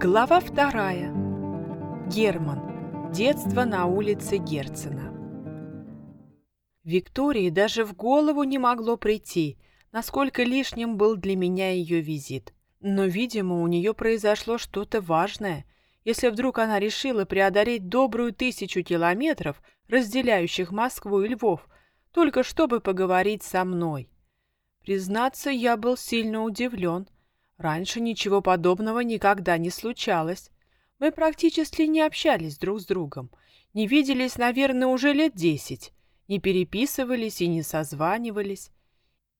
Глава вторая. Герман. Детство на улице Герцена. Виктории даже в голову не могло прийти, насколько лишним был для меня ее визит. Но, видимо, у нее произошло что-то важное, если вдруг она решила преодолеть добрую тысячу километров, разделяющих Москву и Львов, только чтобы поговорить со мной. Признаться, я был сильно удивлен – Раньше ничего подобного никогда не случалось. Мы практически не общались друг с другом, не виделись, наверное, уже лет десять, не переписывались и не созванивались.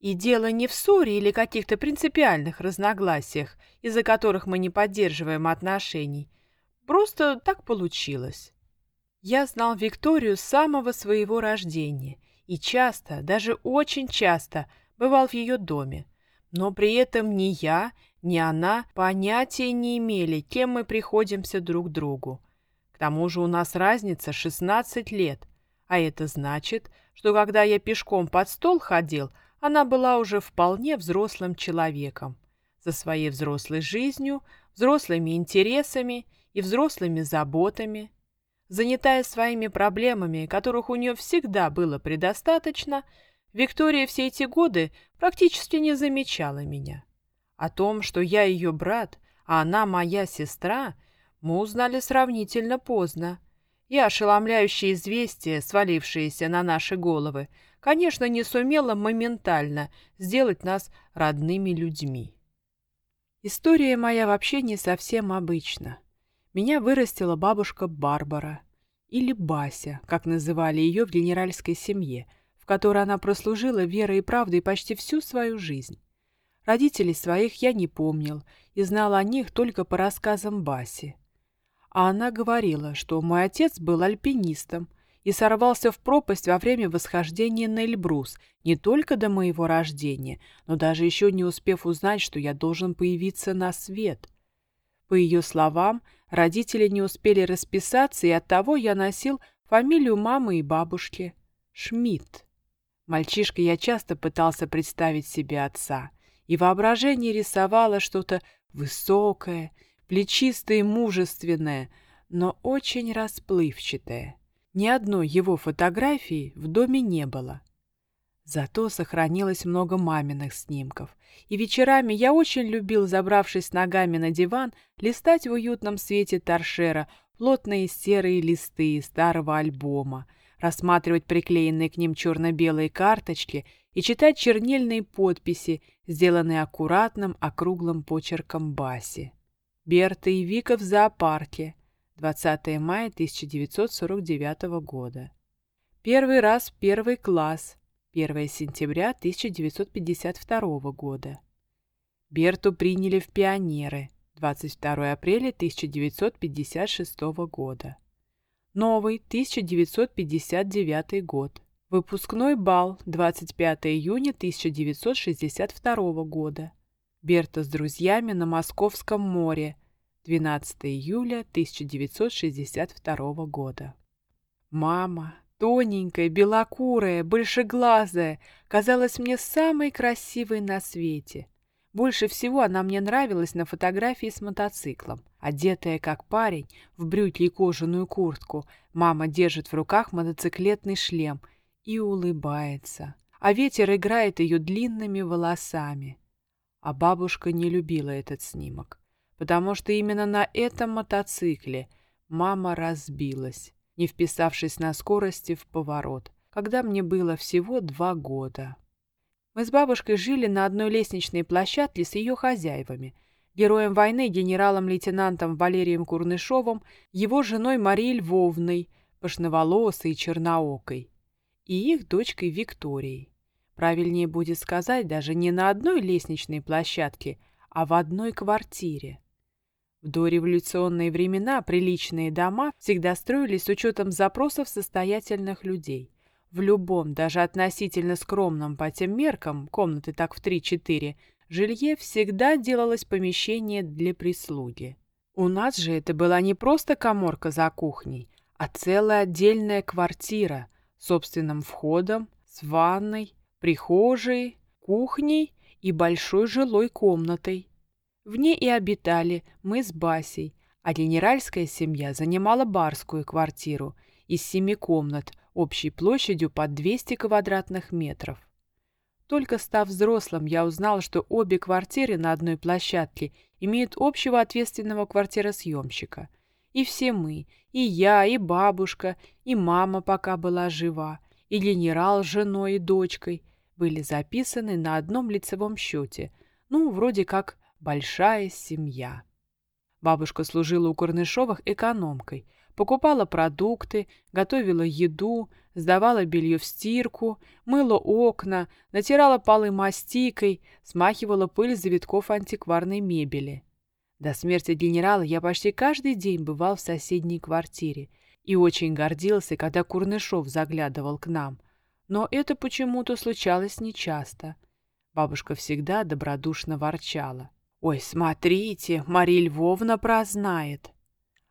И дело не в ссоре или каких-то принципиальных разногласиях, из-за которых мы не поддерживаем отношений. Просто так получилось. Я знал Викторию с самого своего рождения и часто, даже очень часто, бывал в ее доме. Но при этом ни я, ни она понятия не имели, кем мы приходимся друг другу. К тому же у нас разница 16 лет, а это значит, что когда я пешком под стол ходил, она была уже вполне взрослым человеком, со своей взрослой жизнью, взрослыми интересами и взрослыми заботами. Занятая своими проблемами, которых у нее всегда было предостаточно, Виктория все эти годы практически не замечала меня. О том, что я ее брат, а она моя сестра, мы узнали сравнительно поздно. И ошеломляющее известие, свалившееся на наши головы, конечно, не сумело моментально сделать нас родными людьми. История моя вообще не совсем обычна. Меня вырастила бабушка Барбара, или Бася, как называли ее в генеральской семье, в которой она прослужила верой и правдой почти всю свою жизнь. Родителей своих я не помнил и знал о них только по рассказам Баси. А она говорила, что мой отец был альпинистом и сорвался в пропасть во время восхождения на Эльбрус не только до моего рождения, но даже еще не успев узнать, что я должен появиться на свет. По ее словам, родители не успели расписаться, и оттого я носил фамилию мамы и бабушки — Шмидт. Мальчишка я часто пытался представить себе отца — и воображение рисовало что-то высокое, плечистое и мужественное, но очень расплывчатое. Ни одной его фотографии в доме не было. Зато сохранилось много маминых снимков, и вечерами я очень любил, забравшись ногами на диван, листать в уютном свете торшера плотные серые листы старого альбома, рассматривать приклеенные к ним черно-белые карточки и читать чернильные подписи, сделанные аккуратным округлым почерком Баси. Берта и Вика в зоопарке. 20 мая 1949 года. Первый раз первый класс. 1 сентября 1952 года. Берту приняли в пионеры. 22 апреля 1956 года. Новый 1959 год. Выпускной бал 25 июня 1962 года. Берта с друзьями на Московском море 12 июля 1962 года. Мама, тоненькая, белокурая, большеглазая, казалась мне самой красивой на свете. Больше всего она мне нравилась на фотографии с мотоциклом. Одетая как парень, в брюки и кожаную куртку, мама держит в руках мотоциклетный шлем – и улыбается, а ветер играет ее длинными волосами. А бабушка не любила этот снимок, потому что именно на этом мотоцикле мама разбилась, не вписавшись на скорости в поворот, когда мне было всего два года. Мы с бабушкой жили на одной лестничной площадке с ее хозяевами, героем войны генералом-лейтенантом Валерием Курнышовым, его женой Марией Львовной, пышноволосой и черноокой и их дочкой Викторией. Правильнее будет сказать, даже не на одной лестничной площадке, а в одной квартире. В дореволюционные времена приличные дома всегда строились с учетом запросов состоятельных людей. В любом, даже относительно скромном по тем меркам, комнаты так в 3-4, жилье всегда делалось помещение для прислуги. У нас же это была не просто коморка за кухней, а целая отдельная квартира – собственным входом, с ванной, прихожей, кухней и большой жилой комнатой. В ней и обитали мы с Басей, а генеральская семья занимала барскую квартиру из семи комнат общей площадью под 200 квадратных метров. Только став взрослым, я узнал, что обе квартиры на одной площадке имеют общего ответственного квартиросъемщика. И все мы, и я, и бабушка, и мама пока была жива, и генерал с женой и дочкой были записаны на одном лицевом счете, ну, вроде как большая семья. Бабушка служила у Корнышовых экономкой, покупала продукты, готовила еду, сдавала белье в стирку, мыла окна, натирала полы мастикой, смахивала пыль завитков антикварной мебели. До смерти генерала я почти каждый день бывал в соседней квартире и очень гордился, когда Курнышов заглядывал к нам. Но это почему-то случалось нечасто. Бабушка всегда добродушно ворчала. «Ой, смотрите, Мария Львовна прознает!»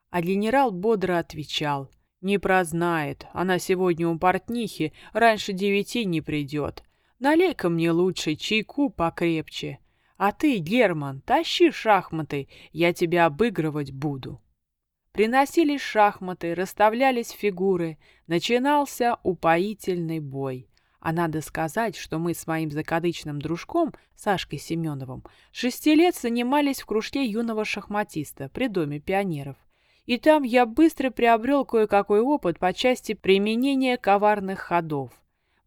А генерал бодро отвечал. Не прознает. Она сегодня у портнихи раньше девяти не придет. Налей-ка мне лучше чайку покрепче. А ты, Герман, тащи шахматы, я тебя обыгрывать буду. Приносились шахматы, расставлялись фигуры. Начинался упоительный бой. А надо сказать, что мы с моим закадычным дружком, Сашкой Семеновым, шести лет занимались в кружке юного шахматиста при Доме пионеров и там я быстро приобрел кое-какой опыт по части применения коварных ходов.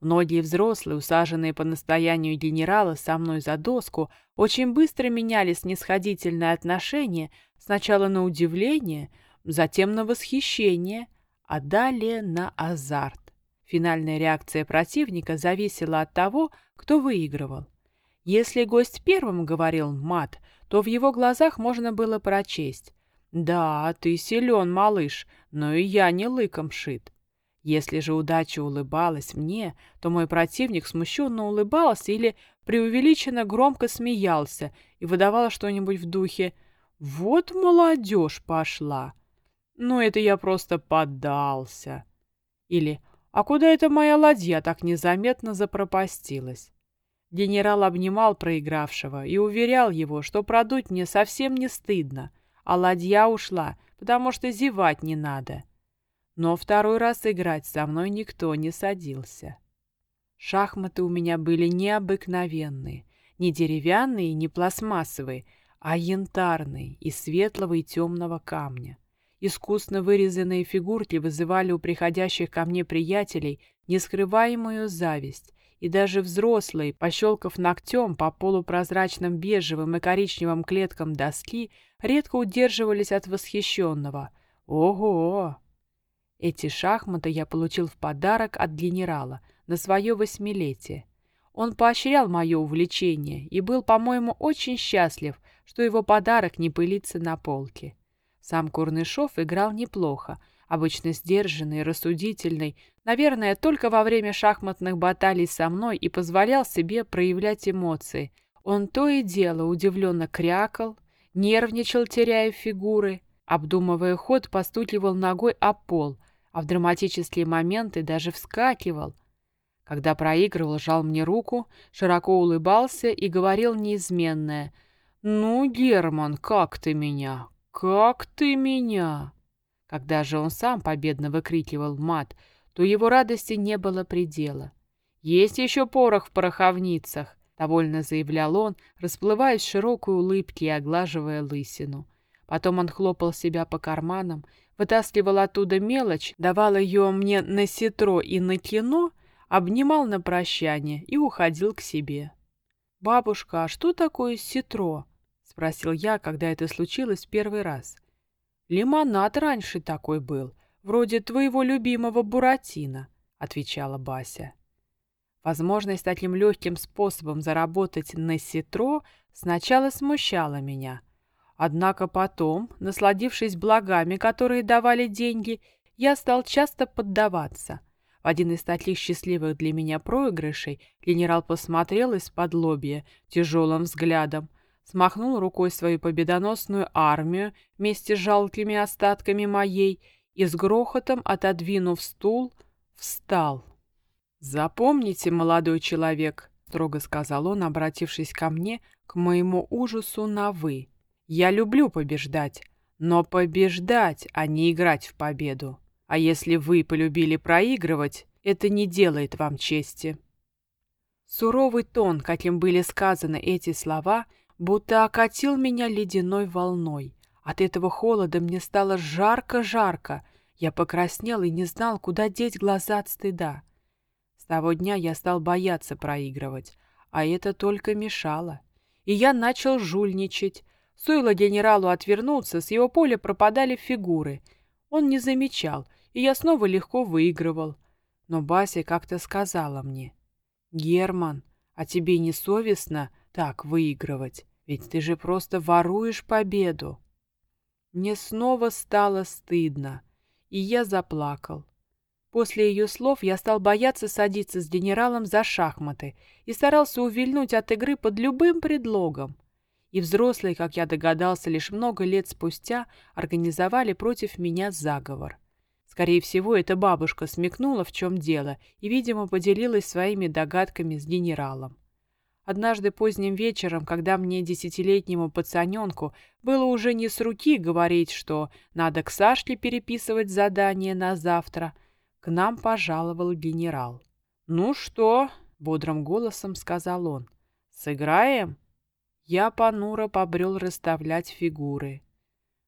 Многие взрослые, усаженные по настоянию генерала со мной за доску, очень быстро меняли снисходительное отношение сначала на удивление, затем на восхищение, а далее на азарт. Финальная реакция противника зависела от того, кто выигрывал. Если гость первым говорил «мат», то в его глазах можно было прочесть «Да, ты силен, малыш, но и я не лыком шит». Если же удача улыбалась мне, то мой противник смущенно улыбался или преувеличенно громко смеялся и выдавал что-нибудь в духе «Вот молодежь пошла!» «Ну, это я просто поддался!» Или «А куда эта моя ладья так незаметно запропастилась?» Генерал обнимал проигравшего и уверял его, что продуть мне совсем не стыдно – а ладья ушла, потому что зевать не надо. Но второй раз играть со мной никто не садился. Шахматы у меня были необыкновенные, не деревянные, не пластмассовые, а янтарные, из светлого и темного камня. Искусно вырезанные фигурки вызывали у приходящих ко мне приятелей нескрываемую зависть, и даже взрослые, пощелкав ногтем по полупрозрачным бежевым и коричневым клеткам доски, редко удерживались от восхищенного. Ого! Эти шахматы я получил в подарок от генерала на свое восьмилетие. Он поощрял мое увлечение и был, по-моему, очень счастлив, что его подарок не пылится на полке. Сам Курнышов играл неплохо, обычно сдержанный, рассудительный, наверное, только во время шахматных баталий со мной и позволял себе проявлять эмоции. Он то и дело удивленно крякал, нервничал, теряя фигуры, обдумывая ход, постукивал ногой о пол, а в драматические моменты даже вскакивал. Когда проигрывал, жал мне руку, широко улыбался и говорил неизменное «Ну, Герман, как ты меня? Как ты меня?» Когда же он сам победно выкрикивал мат, то его радости не было предела. «Есть еще порох в пороховницах!» — довольно заявлял он, расплываясь в широкой улыбке и оглаживая лысину. Потом он хлопал себя по карманам, вытаскивал оттуда мелочь, давал ее мне на ситро и на кино, обнимал на прощание и уходил к себе. «Бабушка, а что такое ситро?» — спросил я, когда это случилось первый раз. — «Лимонад раньше такой был, вроде твоего любимого Буратино», — отвечала Бася. Возможность таким легким способом заработать на ситро сначала смущала меня. Однако потом, насладившись благами, которые давали деньги, я стал часто поддаваться. В один из таких счастливых для меня проигрышей генерал посмотрел из-под лобья тяжелым взглядом, смахнул рукой свою победоносную армию вместе с жалкими остатками моей и с грохотом, отодвинув стул, встал. «Запомните, молодой человек», — строго сказал он, обратившись ко мне, к моему ужасу на «вы». Я люблю побеждать, но побеждать, а не играть в победу. А если вы полюбили проигрывать, это не делает вам чести. Суровый тон, каким были сказаны эти слова, будто окатил меня ледяной волной. От этого холода мне стало жарко-жарко. Я покраснел и не знал, куда деть глаза от стыда. С того дня я стал бояться проигрывать, а это только мешало. И я начал жульничать. Стоило генералу отвернуться, с его поля пропадали фигуры. Он не замечал, и я снова легко выигрывал. Но Бася как-то сказала мне, «Герман, а тебе не совестно так выигрывать? Ведь ты же просто воруешь победу». Мне снова стало стыдно, и я заплакал. После ее слов я стал бояться садиться с генералом за шахматы и старался увильнуть от игры под любым предлогом. И взрослые, как я догадался, лишь много лет спустя организовали против меня заговор. Скорее всего, эта бабушка смекнула, в чем дело, и, видимо, поделилась своими догадками с генералом. Однажды поздним вечером, когда мне, десятилетнему пацаненку, было уже не с руки говорить, что надо к Сашке переписывать задание на завтра, к нам пожаловал генерал. «Ну что?» — бодрым голосом сказал он. «Сыграем?» Я понуро побрел расставлять фигуры.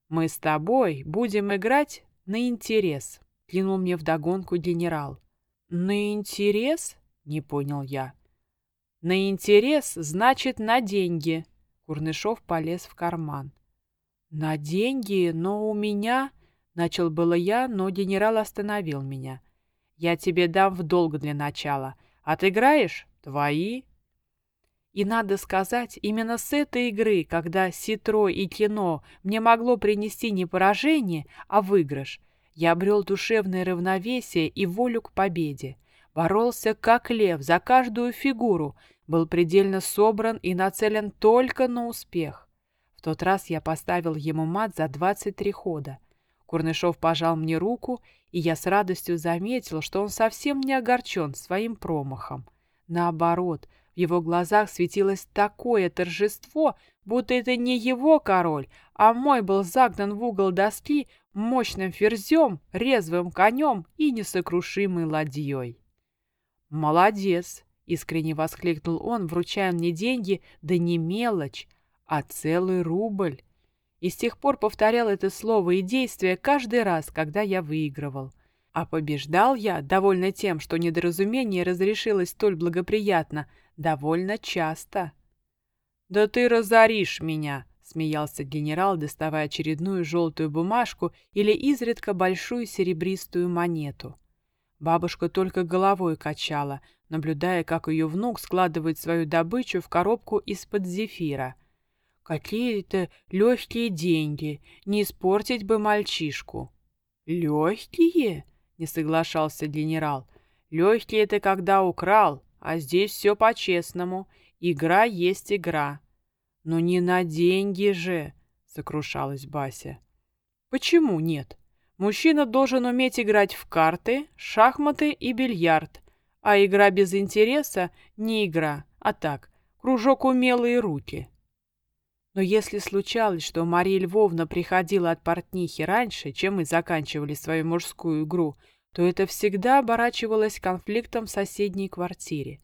«Мы с тобой будем играть на интерес», — клянул мне вдогонку генерал. «На интерес?» — не понял я. «На интерес значит на деньги», — Курнышов полез в карман. «На деньги? Но у меня...» — начал было я, но генерал остановил меня. «Я тебе дам в долг для начала. Отыграешь? Твои». И надо сказать, именно с этой игры, когда Ситро и Кино мне могло принести не поражение, а выигрыш, я обрел душевное равновесие и волю к победе. Боролся как лев за каждую фигуру, был предельно собран и нацелен только на успех. В тот раз я поставил ему мат за 23 хода. Курнышов пожал мне руку, и я с радостью заметил, что он совсем не огорчен своим промахом. Наоборот – в его глазах светилось такое торжество, будто это не его король, а мой был загнан в угол доски мощным ферзем, резвым конем и несокрушимой ладьей. «Молодец!» — искренне воскликнул он, вручая мне деньги, да не мелочь, а целый рубль. И с тех пор повторял это слово и действие каждый раз, когда я выигрывал. А побеждал я, довольно тем, что недоразумение разрешилось столь благоприятно — довольно часто. «Да ты разоришь меня!» — смеялся генерал, доставая очередную желтую бумажку или изредка большую серебристую монету. Бабушка только головой качала, наблюдая, как ее внук складывает свою добычу в коробку из-под зефира. «Какие-то легкие деньги, не испортить бы мальчишку». «Легкие?» — не соглашался генерал. «Легкие это когда украл, а здесь все по-честному. Игра есть игра. Но не на деньги же, сокрушалась Бася. Почему нет? Мужчина должен уметь играть в карты, шахматы и бильярд. А игра без интереса не игра, а так, кружок умелые руки. Но если случалось, что Мария Львовна приходила от портнихи раньше, чем мы заканчивали свою мужскую игру, то это всегда оборачивалось конфликтом в соседней квартире.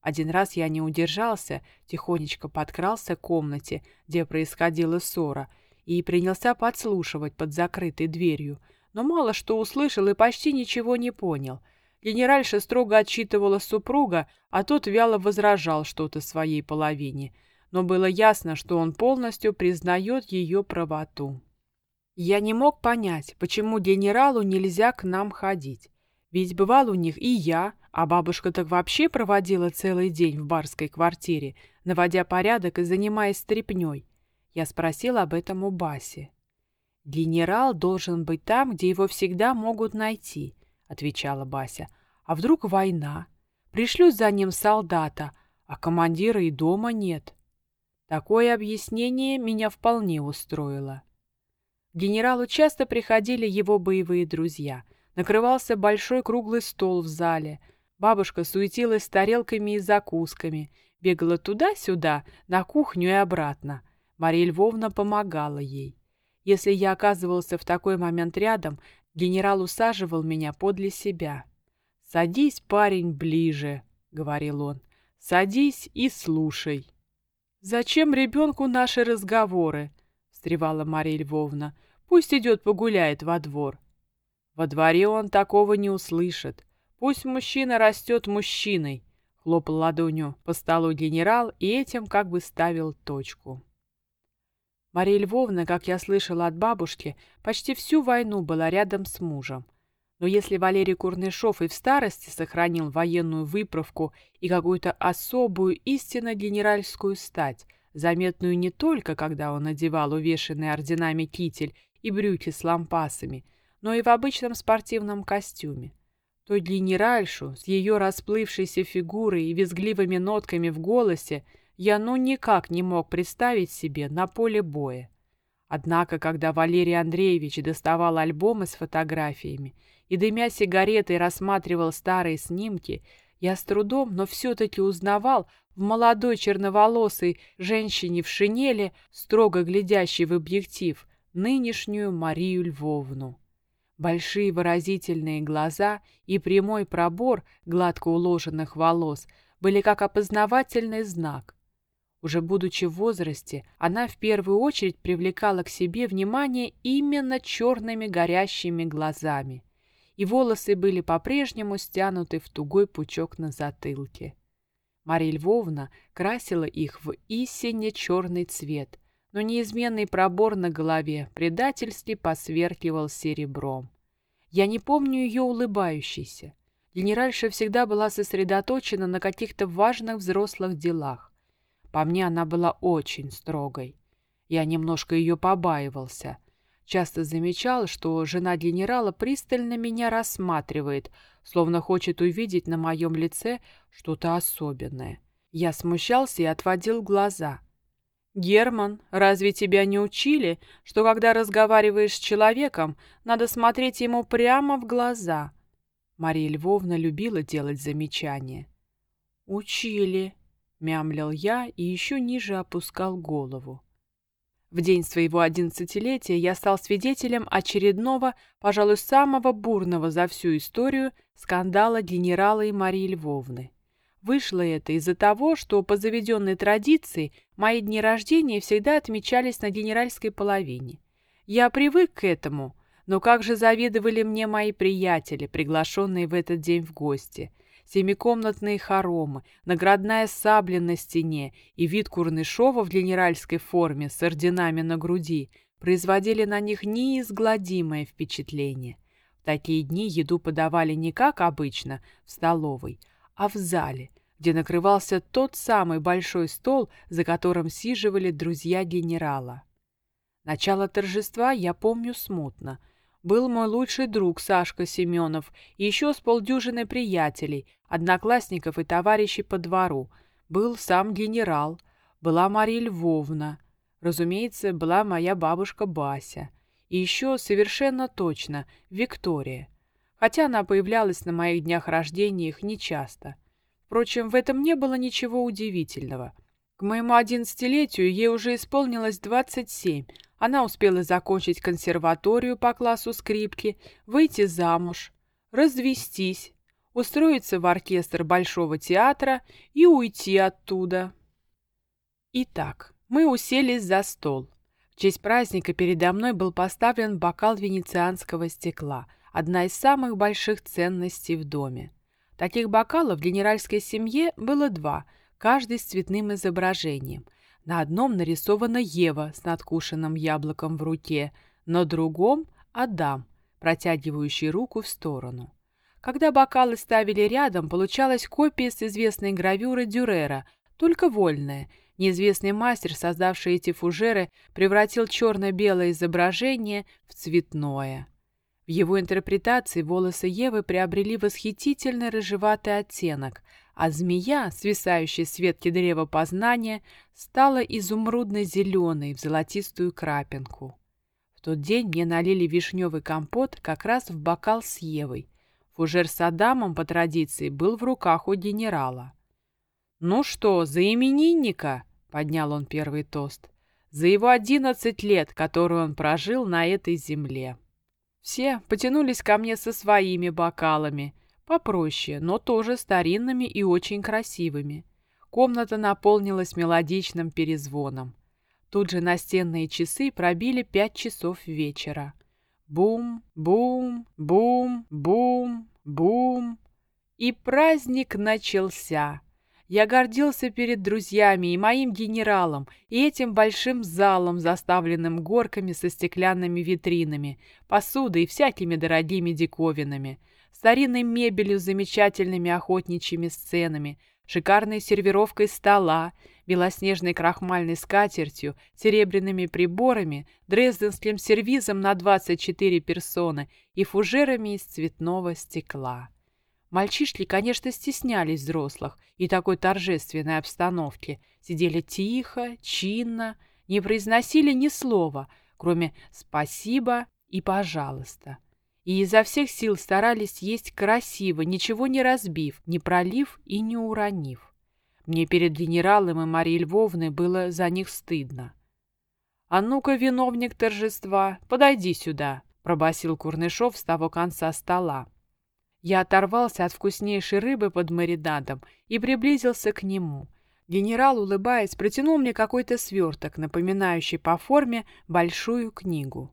Один раз я не удержался, тихонечко подкрался к комнате, где происходила ссора, и принялся подслушивать под закрытой дверью, но мало что услышал и почти ничего не понял. Генеральша строго отчитывала супруга, а тот вяло возражал что-то своей половине, но было ясно, что он полностью признает ее правоту. Я не мог понять, почему генералу нельзя к нам ходить. Ведь бывал у них и я, а бабушка так вообще проводила целый день в барской квартире, наводя порядок и занимаясь стряпнёй. Я спросил об этом у Баси. «Генерал должен быть там, где его всегда могут найти», — отвечала Бася. «А вдруг война? Пришлют за ним солдата, а командира и дома нет». Такое объяснение меня вполне устроило. К генералу часто приходили его боевые друзья. Накрывался большой круглый стол в зале. Бабушка суетилась с тарелками и закусками, бегала туда-сюда, на кухню и обратно. Мария Львовна помогала ей. Если я оказывался в такой момент рядом, генерал усаживал меня подле себя. «Садись, парень, ближе», — говорил он. «Садись и слушай». «Зачем ребенку наши разговоры?» — встревала Мария Львовна. «Пусть идет погуляет во двор». «Во дворе он такого не услышит. Пусть мужчина растет мужчиной», — хлопал ладонью по столу генерал и этим как бы ставил точку. Мария Львовна, как я слышала от бабушки, почти всю войну была рядом с мужем. Но если Валерий Курнышов и в старости сохранил военную выправку и какую-то особую истинно генеральскую стать, заметную не только, когда он надевал увешанный орденами китель и брюки с лампасами, но и в обычном спортивном костюме, то генеральшу с ее расплывшейся фигурой и визгливыми нотками в голосе – я ну никак не мог представить себе на поле боя. Однако, когда Валерий Андреевич доставал альбомы с фотографиями и, дымя сигаретой, рассматривал старые снимки, я с трудом, но все-таки узнавал в молодой черноволосой женщине в шинели, строго глядящей в объектив, нынешнюю Марию Львовну. Большие выразительные глаза и прямой пробор гладко уложенных волос были как опознавательный знак. Уже будучи в возрасте, она в первую очередь привлекала к себе внимание именно черными горящими глазами, и волосы были по-прежнему стянуты в тугой пучок на затылке. Мария Львовна красила их в истинно черный цвет, но неизменный пробор на голове предательски посверкивал серебром. Я не помню ее улыбающейся. Генеральша всегда была сосредоточена на каких-то важных взрослых делах. По мне она была очень строгой. Я немножко ее побаивался. Часто замечал, что жена генерала пристально меня рассматривает, словно хочет увидеть на моем лице что-то особенное. Я смущался и отводил глаза. «Герман, разве тебя не учили, что когда разговариваешь с человеком, надо смотреть ему прямо в глаза?» Мария Львовна любила делать замечания. «Учили», мямлил я и еще ниже опускал голову. В день своего одиннадцатилетия я стал свидетелем очередного, пожалуй, самого бурного за всю историю скандала генерала и Марии Львовны. Вышло это из-за того, что по заведенной традиции мои дни рождения всегда отмечались на генеральской половине. Я привык к этому, но как же завидовали мне мои приятели, приглашенные в этот день в гости – семикомнатные хоромы, наградная сабля на стене и вид Курнышова в генеральской форме с орденами на груди производили на них неизгладимое впечатление. В такие дни еду подавали не как обычно в столовой, а в зале, где накрывался тот самый большой стол, за которым сиживали друзья генерала. Начало торжества я помню смутно – был мой лучший друг Сашка Семенов и еще с полдюжины приятелей, одноклассников и товарищей по двору. Был сам генерал, была Мария Львовна, разумеется, была моя бабушка Бася. И еще совершенно точно Виктория, хотя она появлялась на моих днях рождения их нечасто. Впрочем, в этом не было ничего удивительного. К моему одиннадцатилетию ей уже исполнилось двадцать семь, она успела закончить консерваторию по классу скрипки, выйти замуж, развестись, устроиться в оркестр Большого театра и уйти оттуда. Итак, мы уселись за стол. В честь праздника передо мной был поставлен бокал венецианского стекла, одна из самых больших ценностей в доме. Таких бокалов в генеральской семье было два, каждый с цветным изображением – на одном нарисована Ева с надкушенным яблоком в руке, на другом – Адам, протягивающий руку в сторону. Когда бокалы ставили рядом, получалась копия с известной гравюры Дюрера, только вольная. Неизвестный мастер, создавший эти фужеры, превратил черно-белое изображение в цветное. В его интерпретации волосы Евы приобрели восхитительный рыжеватый оттенок, а змея, свисающая с ветки древа познания, стала изумрудно-зеленой в золотистую крапинку. В тот день мне налили вишневый компот как раз в бокал с Евой. Фужер с Адамом, по традиции, был в руках у генерала. «Ну что, за именинника?» — поднял он первый тост. за его одиннадцать лет, которые он прожил на этой земле. Все потянулись ко мне со своими бокалами, попроще, но тоже старинными и очень красивыми. Комната наполнилась мелодичным перезвоном. Тут же настенные часы пробили пять часов вечера. Бум, бум, бум, бум, бум. И праздник начался. Я гордился перед друзьями и моим генералом, и этим большим залом, заставленным горками со стеклянными витринами, посудой и всякими дорогими диковинами, старинной мебелью с замечательными охотничьими сценами, шикарной сервировкой стола, белоснежной крахмальной скатертью, серебряными приборами, дрезденским сервизом на 24 персоны и фужерами из цветного стекла. Мальчишки, конечно, стеснялись взрослых и такой торжественной обстановки, сидели тихо, чинно, не произносили ни слова, кроме «спасибо» и «пожалуйста». И изо всех сил старались есть красиво, ничего не разбив, не пролив и не уронив. Мне перед генералом и Марией Львовной было за них стыдно. «А ну-ка, виновник торжества, подойди сюда», — пробасил Курнышов с того конца стола. Я оторвался от вкуснейшей рыбы под маринадом и приблизился к нему. Генерал, улыбаясь, протянул мне какой-то сверток, напоминающий по форме большую книгу.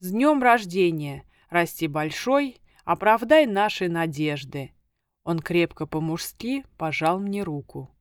«С днем рождения! Расти большой, оправдай наши надежды!» Он крепко по-мужски пожал мне руку.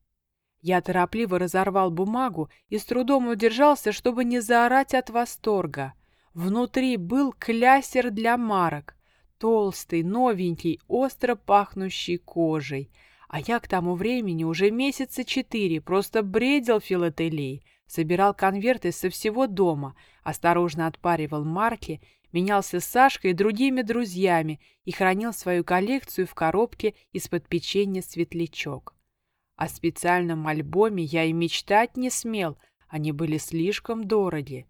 Я торопливо разорвал бумагу и с трудом удержался, чтобы не заорать от восторга. Внутри был клясер для марок, толстый, новенький, остро пахнущий кожей. А я к тому времени уже месяца четыре просто бредил филателией, собирал конверты со всего дома, осторожно отпаривал марки менялся с Сашкой и другими друзьями и хранил свою коллекцию в коробке из-под печенья «Светлячок». О специальном альбоме я и мечтать не смел, они были слишком дороги.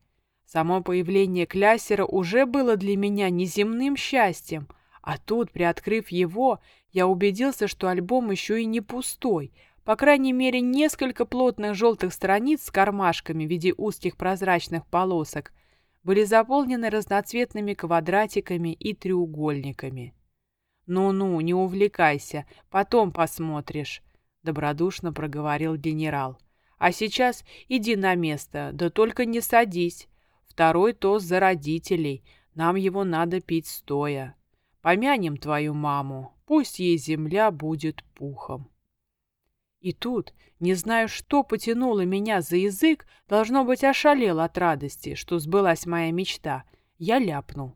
Само появление Клясера уже было для меня неземным счастьем, а тут, приоткрыв его, я убедился, что альбом еще и не пустой, по крайней мере, несколько плотных желтых страниц с кармашками в виде узких прозрачных полосок были заполнены разноцветными квадратиками и треугольниками. «Ну-ну, не увлекайся, потом посмотришь», — добродушно проговорил генерал. «А сейчас иди на место, да только не садись. Второй тост за родителей, нам его надо пить стоя. Помянем твою маму, пусть ей земля будет пухом». И тут, не знаю, что потянуло меня за язык, должно быть, ошалел от радости, что сбылась моя мечта. Я ляпнул.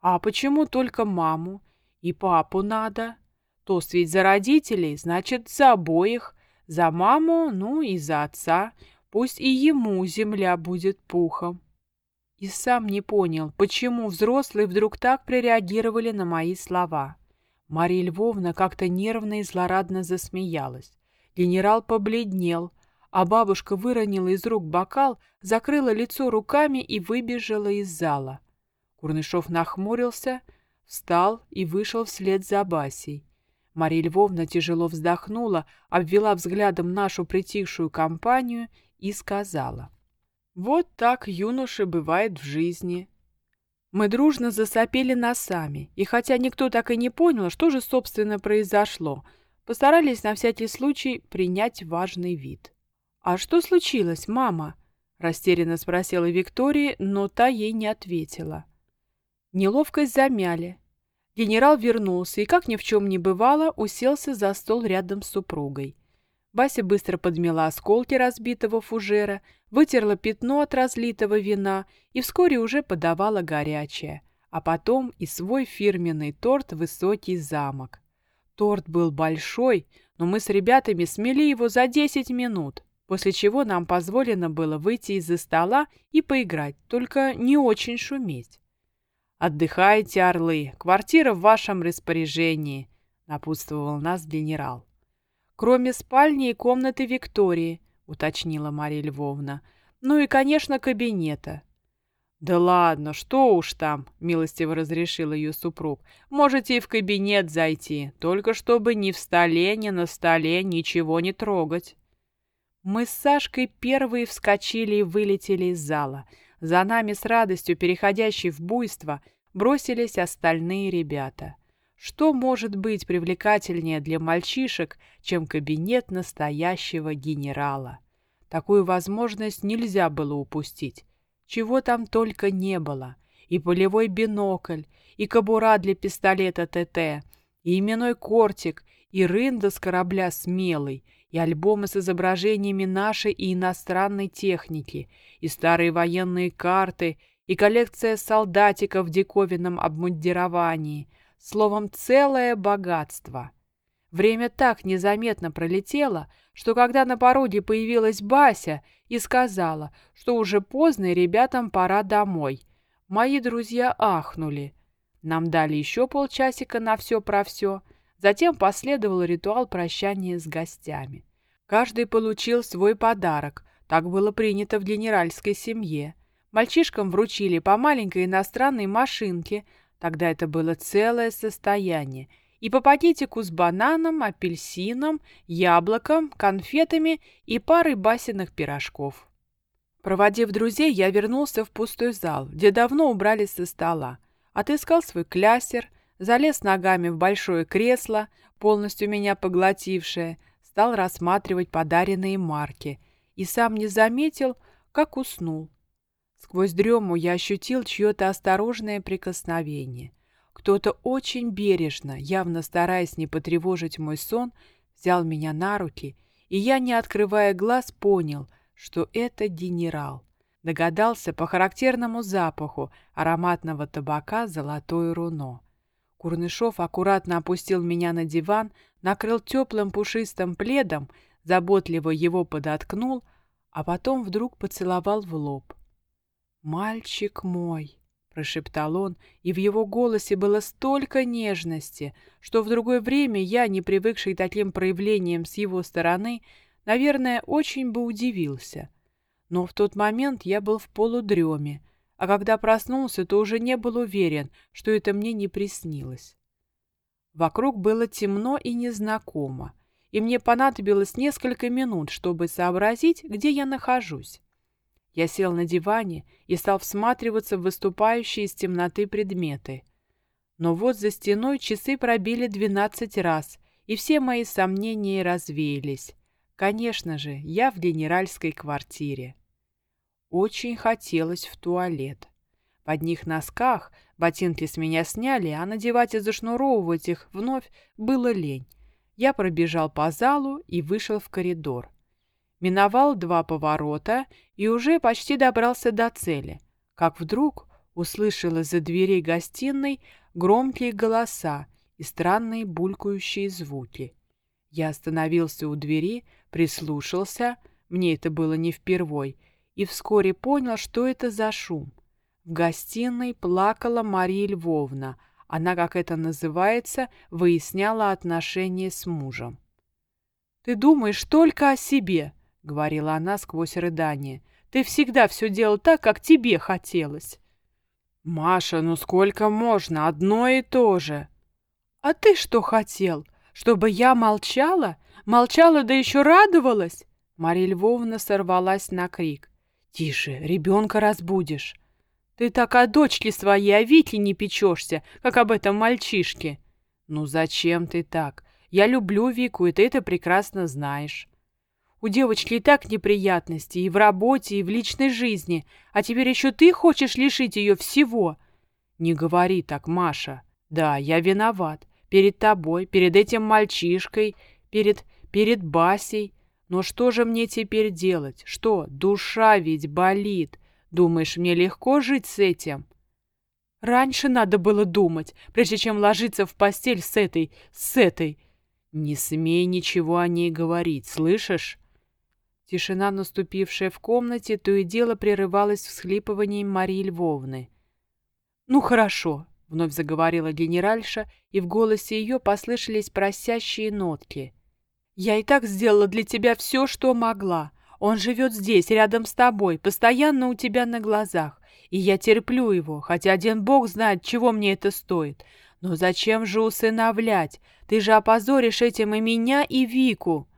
А почему только маму? И папу надо? Тост ведь за родителей, значит, за обоих. За маму, ну и за отца. Пусть и ему земля будет пухом. И сам не понял, почему взрослые вдруг так прореагировали на мои слова. Мария Львовна как-то нервно и злорадно засмеялась. Генерал побледнел, а бабушка выронила из рук бокал, закрыла лицо руками и выбежала из зала. Курнышов нахмурился, встал и вышел вслед за Басей. Мария Львовна тяжело вздохнула, обвела взглядом нашу притихшую компанию и сказала. «Вот так юноша бывает в жизни». Мы дружно засопели носами, и хотя никто так и не понял, что же, собственно, произошло – Постарались на всякий случай принять важный вид. «А что случилось, мама?» – растерянно спросила Виктория, но та ей не ответила. Неловкость замяли. Генерал вернулся и, как ни в чем не бывало, уселся за стол рядом с супругой. Бася быстро подмела осколки разбитого фужера, вытерла пятно от разлитого вина и вскоре уже подавала горячее, а потом и свой фирменный торт «Высокий замок». Торт был большой, но мы с ребятами смели его за 10 минут, после чего нам позволено было выйти из-за стола и поиграть, только не очень шуметь. «Отдыхайте, орлы, квартира в вашем распоряжении», — напутствовал нас генерал. «Кроме спальни и комнаты Виктории», — уточнила Мария Львовна. «Ну и, конечно, кабинета. «Да ладно, что уж там», — милостиво разрешил ее супруг. «Можете и в кабинет зайти, только чтобы ни в столе, ни на столе ничего не трогать». Мы с Сашкой первые вскочили и вылетели из зала. За нами с радостью, переходящей в буйство, бросились остальные ребята. Что может быть привлекательнее для мальчишек, чем кабинет настоящего генерала? Такую возможность нельзя было упустить. Чего там только не было. И полевой бинокль, и кобура для пистолета ТТ, и именной кортик, и рында с корабля «Смелый», и альбомы с изображениями нашей и иностранной техники, и старые военные карты, и коллекция солдатиков в диковинном обмундировании. Словом, целое богатство. Время так незаметно пролетело, что когда на пороге появилась Бася и сказала, что уже поздно и ребятам пора домой, мои друзья ахнули. Нам дали еще полчасика на все про все, затем последовал ритуал прощания с гостями. Каждый получил свой подарок, так было принято в генеральской семье. Мальчишкам вручили по маленькой иностранной машинке, тогда это было целое состояние – и по пакетику с бананом, апельсином, яблоком, конфетами и парой басиных пирожков. Проводив друзей, я вернулся в пустой зал, где давно убрали со стола. Отыскал свой клясер, залез ногами в большое кресло, полностью меня поглотившее, стал рассматривать подаренные марки и сам не заметил, как уснул. Сквозь дрему я ощутил чье-то осторожное прикосновение — кто-то очень бережно, явно стараясь не потревожить мой сон, взял меня на руки, и я, не открывая глаз, понял, что это генерал. Догадался по характерному запаху ароматного табака «Золотое руно». Курнышов аккуратно опустил меня на диван, накрыл теплым пушистым пледом, заботливо его подоткнул, а потом вдруг поцеловал в лоб. «Мальчик мой!» Прошептал он, и в его голосе было столько нежности, что в другое время я, не привыкший таким проявлениям с его стороны, наверное, очень бы удивился. Но в тот момент я был в полудреме, а когда проснулся, то уже не был уверен, что это мне не приснилось. Вокруг было темно и незнакомо, и мне понадобилось несколько минут, чтобы сообразить, где я нахожусь. Я сел на диване и стал всматриваться в выступающие из темноты предметы. Но вот за стеной часы пробили двенадцать раз, и все мои сомнения развеялись. Конечно же, я в генеральской квартире. Очень хотелось в туалет. В одних носках ботинки с меня сняли, а надевать и зашнуровывать их вновь было лень. Я пробежал по залу и вышел в коридор миновал два поворота и уже почти добрался до цели, как вдруг услышал из-за дверей гостиной громкие голоса и странные булькающие звуки. Я остановился у двери, прислушался, мне это было не впервой, и вскоре понял, что это за шум. В гостиной плакала Мария Львовна, она, как это называется, выясняла отношения с мужем. «Ты думаешь только о себе», — говорила она сквозь рыдание. «Ты всегда все делал так, как тебе хотелось». «Маша, ну сколько можно? Одно и то же». «А ты что хотел? Чтобы я молчала? Молчала, да еще радовалась?» Марья Львовна сорвалась на крик. «Тише, ребенка разбудишь. Ты так о дочке своей, о Вите не печешься, как об этом мальчишке». «Ну зачем ты так? Я люблю Вику, и ты это прекрасно знаешь». У девочки и так неприятности и в работе, и в личной жизни, а теперь еще ты хочешь лишить ее всего. Не говори так, Маша. Да, я виноват. Перед тобой, перед этим мальчишкой, перед... перед Басей. Но что же мне теперь делать? Что? Душа ведь болит. Думаешь, мне легко жить с этим? Раньше надо было думать, прежде чем ложиться в постель с этой... с этой... Не смей ничего о ней говорить, слышишь? Тишина, наступившая в комнате, то и дело прерывалась всхлипыванием Марии Львовны. «Ну хорошо», — вновь заговорила генеральша, и в голосе ее послышались просящие нотки. «Я и так сделала для тебя все, что могла. Он живет здесь, рядом с тобой, постоянно у тебя на глазах. И я терплю его, хотя один бог знает, чего мне это стоит. Но зачем же усыновлять? Ты же опозоришь этим и меня, и Вику».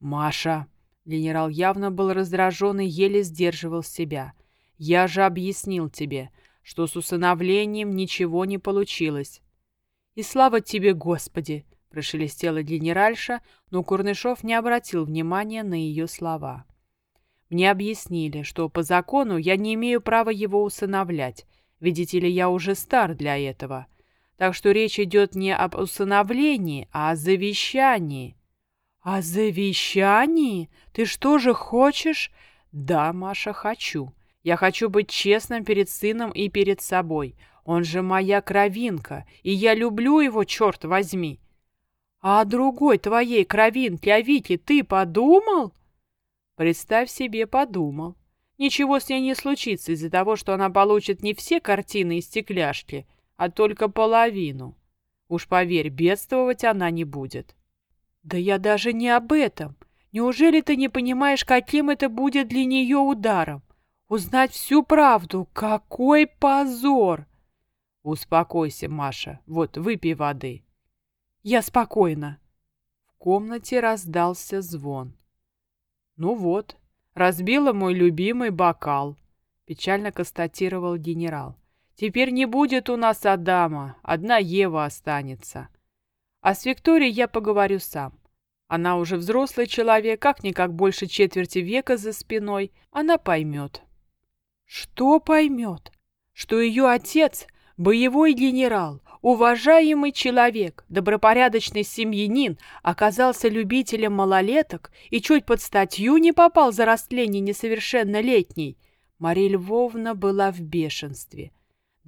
«Маша», Генерал явно был раздражен и еле сдерживал себя. «Я же объяснил тебе, что с усыновлением ничего не получилось». «И слава тебе, Господи!» — прошелестела генеральша, но Курнышов не обратил внимания на ее слова. «Мне объяснили, что по закону я не имею права его усыновлять. Видите ли, я уже стар для этого. Так что речь идет не об усыновлении, а о завещании». «О завещании? Ты что же хочешь?» «Да, Маша, хочу. Я хочу быть честным перед сыном и перед собой. Он же моя кровинка, и я люблю его, черт возьми!» «А о другой твоей кровинке, о Вике, ты подумал?» «Представь себе, подумал. Ничего с ней не случится из-за того, что она получит не все картины из стекляшки, а только половину. Уж поверь, бедствовать она не будет». «Да я даже не об этом. Неужели ты не понимаешь, каким это будет для нее ударом? Узнать всю правду. Какой позор!» «Успокойся, Маша. Вот, выпей воды». «Я спокойна». В комнате раздался звон. «Ну вот, разбила мой любимый бокал», — печально констатировал генерал. «Теперь не будет у нас Адама, одна Ева останется. А с Викторией я поговорю сам. Она уже взрослый человек, как-никак больше четверти века за спиной. Она поймет. Что поймет? Что ее отец — боевой генерал, уважаемый человек, добропорядочный семьянин, оказался любителем малолеток и чуть под статью не попал за растление несовершеннолетней. Мария Львовна была в бешенстве.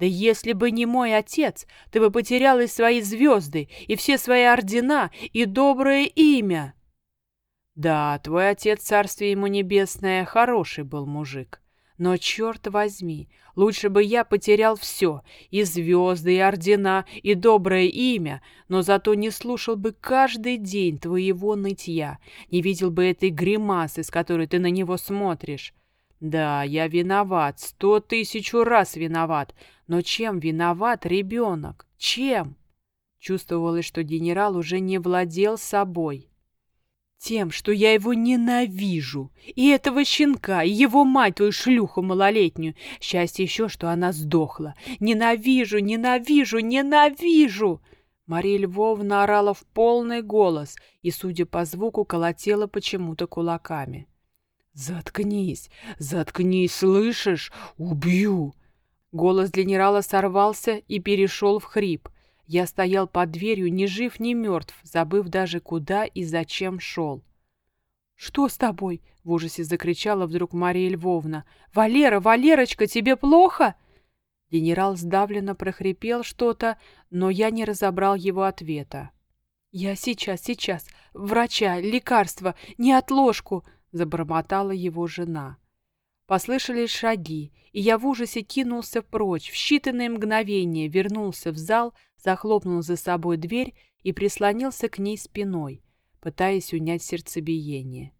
Да если бы не мой отец, ты бы потерял и свои звезды, и все свои ордена, и доброе имя. Да, твой отец, царствие ему небесное, хороший был мужик. Но, черт возьми, лучше бы я потерял все, и звезды, и ордена, и доброе имя, но зато не слушал бы каждый день твоего нытья, не видел бы этой гримасы, с которой ты на него смотришь. Да, я виноват, сто тысячу раз виноват, но чем виноват ребенок? Чем? Чувствовалось, что генерал уже не владел собой. Тем, что я его ненавижу. И этого щенка, и его мать, твою шлюху малолетнюю. Счастье еще, что она сдохла. Ненавижу, ненавижу, ненавижу!» Мария Львовна орала в полный голос и, судя по звуку, колотела почему-то кулаками. «Заткнись, заткнись, слышишь? Убью!» Голос генерала сорвался и перешел в хрип. Я стоял под дверью, ни жив, ни мертв, забыв даже куда и зачем шел. «Что с тобой?» — в ужасе закричала вдруг Мария Львовна. «Валера, Валерочка, тебе плохо?» Генерал сдавленно прохрипел что-то, но я не разобрал его ответа. «Я сейчас, сейчас. Врача, лекарства, не отложку!» — забормотала его жена. Послышались шаги, и я в ужасе кинулся прочь, в считанные мгновения вернулся в зал, захлопнул за собой дверь и прислонился к ней спиной, пытаясь унять сердцебиение.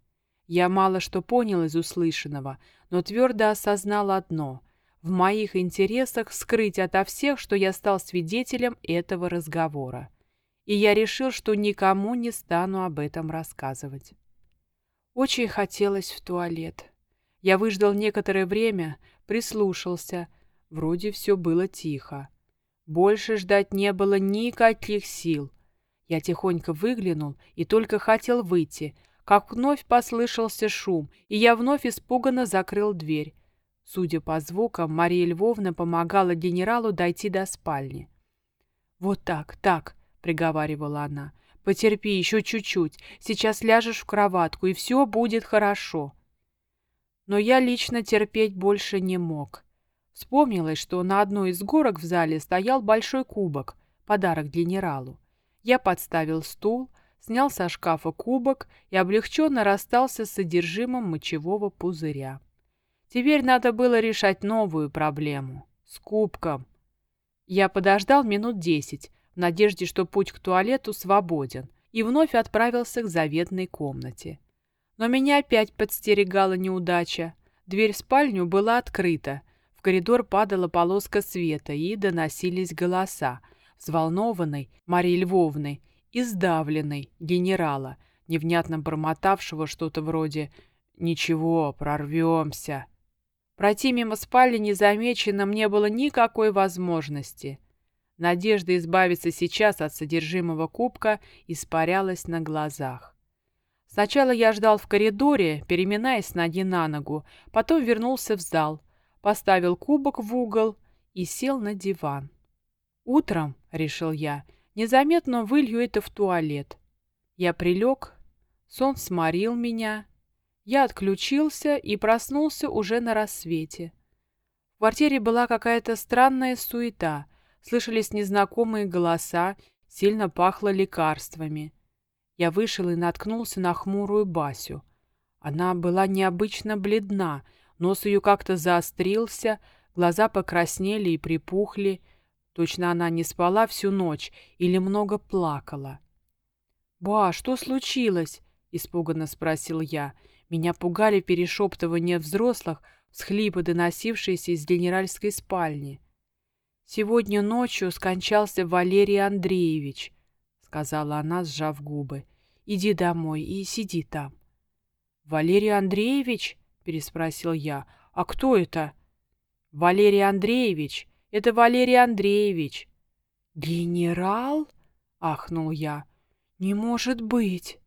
Я мало что понял из услышанного, но твердо осознал одно — в моих интересах скрыть ото всех, что я стал свидетелем этого разговора. И я решил, что никому не стану об этом рассказывать. Очень хотелось в туалет. Я выждал некоторое время, прислушался. Вроде все было тихо. Больше ждать не было никаких сил. Я тихонько выглянул и только хотел выйти, как вновь послышался шум, и я вновь испуганно закрыл дверь. Судя по звукам, Мария Львовна помогала генералу дойти до спальни. «Вот так, так», — приговаривала она, — «потерпи еще чуть-чуть, сейчас ляжешь в кроватку, и все будет хорошо». Но я лично терпеть больше не мог. Вспомнилось, что на одной из горок в зале стоял большой кубок, подарок генералу. Я подставил стул, снял со шкафа кубок и облегченно расстался с содержимым мочевого пузыря. Теперь надо было решать новую проблему — с кубком. Я подождал минут десять, в надежде, что путь к туалету свободен, и вновь отправился к заветной комнате. Но меня опять подстерегала неудача. Дверь в спальню была открыта. В коридор падала полоска света, и доносились голоса. Взволнованной Марии Львовны и сдавленной генерала, невнятно бормотавшего что-то вроде Ничего, прорвемся. Пройти мимо спальни незамеченным не было никакой возможности. Надежда избавиться сейчас от содержимого кубка испарялась на глазах. Сначала я ждал в коридоре, переминаясь с ноги на ногу, потом вернулся в зал, поставил кубок в угол и сел на диван. «Утром», — решил я, — «незаметно вылью это в туалет». Я прилег, сон сморил меня, я отключился и проснулся уже на рассвете. В квартире была какая-то странная суета, слышались незнакомые голоса, сильно пахло лекарствами. Я вышел и наткнулся на хмурую Басю. Она была необычно бледна, нос ее как-то заострился, глаза покраснели и припухли. Точно она не спала всю ночь или много плакала. «Ба, что случилось?» — испуганно спросил я. Меня пугали перешептывания взрослых, всхлипы, доносившиеся из генеральской спальни. «Сегодня ночью скончался Валерий Андреевич», — сказала она, сжав губы. «Иди домой и сиди там». «Валерий Андреевич?» — переспросил я. «А кто это?» «Валерий Андреевич. Это Валерий Андреевич». «Генерал?» — ахнул я. «Не может быть!»